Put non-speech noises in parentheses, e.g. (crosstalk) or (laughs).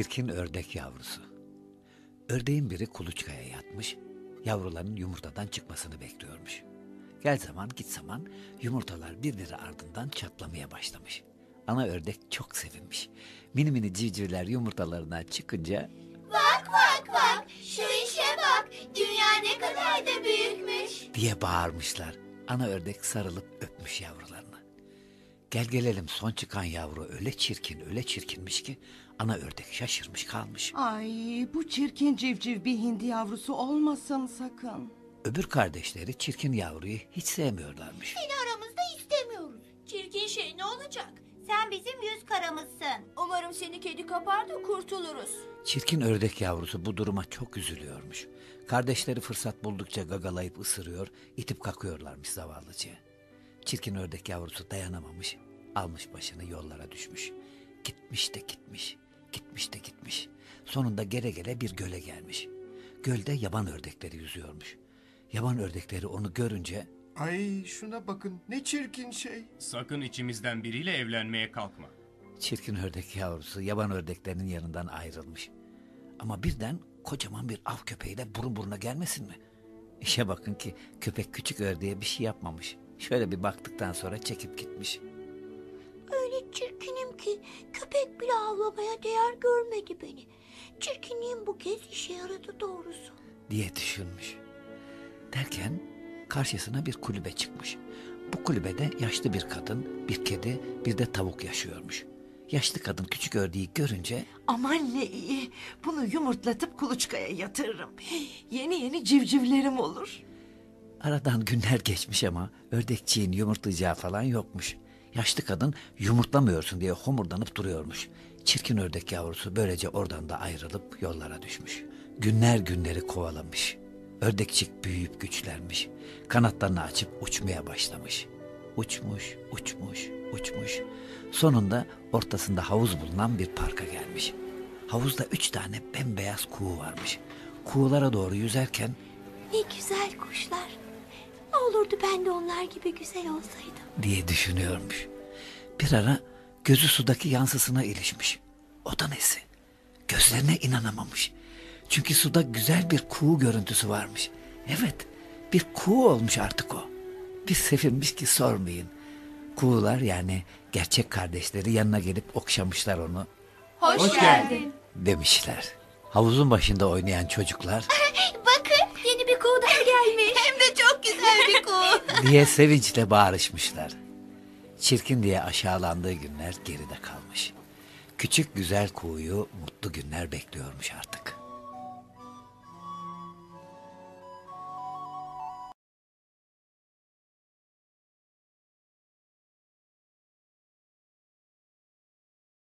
Çirkin ördek yavrusu. Ördeğin biri kuluçkaya yatmış, yavruların yumurtadan çıkmasını bekliyormuş. Gel zaman git zaman yumurtalar birbiri ardından çatlamaya başlamış. Ana ördek çok sevinmiş. Mini mini civcivler yumurtalarına çıkınca Bak bak bak şu işe bak dünya ne kadar da büyükmüş. diye bağırmışlar. Ana ördek sarılıp öpmüş yavrularını. Gel gelelim son çıkan yavru öyle çirkin öyle çirkinmiş ki ana ördek şaşırmış kalmış. Ay bu çirkin civciv bir hindi yavrusu olmasın sakın. Öbür kardeşleri çirkin yavruyu hiç sevmiyorlarmış. Seni aramızda istemiyoruz. Çirkin şey ne olacak? Sen bizim yüz karamızsın. Umarım seni kedi kapar da kurtuluruz. Çirkin ördek yavrusu bu duruma çok üzülüyormuş. Kardeşleri fırsat buldukça gagalayıp ısırıyor, itip kakıyorlarmış zavallıcığı. Çirkin ördek yavrusu dayanamamış, almış başını yollara düşmüş. Gitmiş de gitmiş, gitmiş de gitmiş. Sonunda gele gele bir göle gelmiş. Gölde yaban ördekleri yüzüyormuş. Yaban ördekleri onu görünce Ay şuna bakın ne çirkin şey. Sakın içimizden biriyle evlenmeye kalkma. Çirkin ördek yavrusu yaban ördeklerinin yanından ayrılmış. Ama birden kocaman bir av köpeğiyle burun buruna gelmesin mi? İşe bakın ki köpek küçük ördeğe bir şey yapmamış. Şöyle bir baktıktan sonra çekip gitmiş. Öyle çirkinim ki köpek bile avlamaya değer görmedi beni. Çirkinliğim bu kez işe yaradı doğrusu. diye düşünmüş. Derken karşısına bir kulübe çıkmış. Bu kulübede yaşlı bir kadın, bir kedi, bir de tavuk yaşıyormuş. Yaşlı kadın küçük ördeği görünce Aman ne iyi. Bunu yumurtlatıp kuluçkaya yatırırım. Yeni yeni civcivlerim olur. Aradan günler geçmiş ama ördekçiğin yumurtlayacağı falan yokmuş. Yaşlı kadın yumurtlamıyorsun diye homurdanıp duruyormuş. Çirkin ördek yavrusu böylece oradan da ayrılıp yollara düşmüş. Günler günleri kovalamış. Ördekçik büyüyüp güçlenmiş. Kanatlarını açıp uçmaya başlamış. Uçmuş, uçmuş, uçmuş. Sonunda ortasında havuz bulunan bir parka gelmiş. Havuzda üç tane bembeyaz kuğu varmış. Kuğulara doğru yüzerken Ne güzel kuşlar. Ne olurdu ben de onlar gibi güzel olsaydım. diye düşünüyormuş. Bir ara gözü sudaki yansısına ilişmiş. O da nesi? Gözlerine inanamamış. Çünkü suda güzel bir kuğu görüntüsü varmış. Evet, bir kuğu olmuş artık o. Bir sevinmiş ki sormayın. Kuğular yani gerçek kardeşleri yanına gelip okşamışlar onu Hoş, geldin. demişler. Havuzun başında oynayan çocuklar (laughs) Bakın yeni bir kuğu daha gelmiş. Hem de çok güzel bir kuğu. diye sevinçle bağırışmışlar. Çirkin diye aşağılandığı günler geride kalmış. Küçük güzel kuğuyu mutlu günler bekliyormuş artık.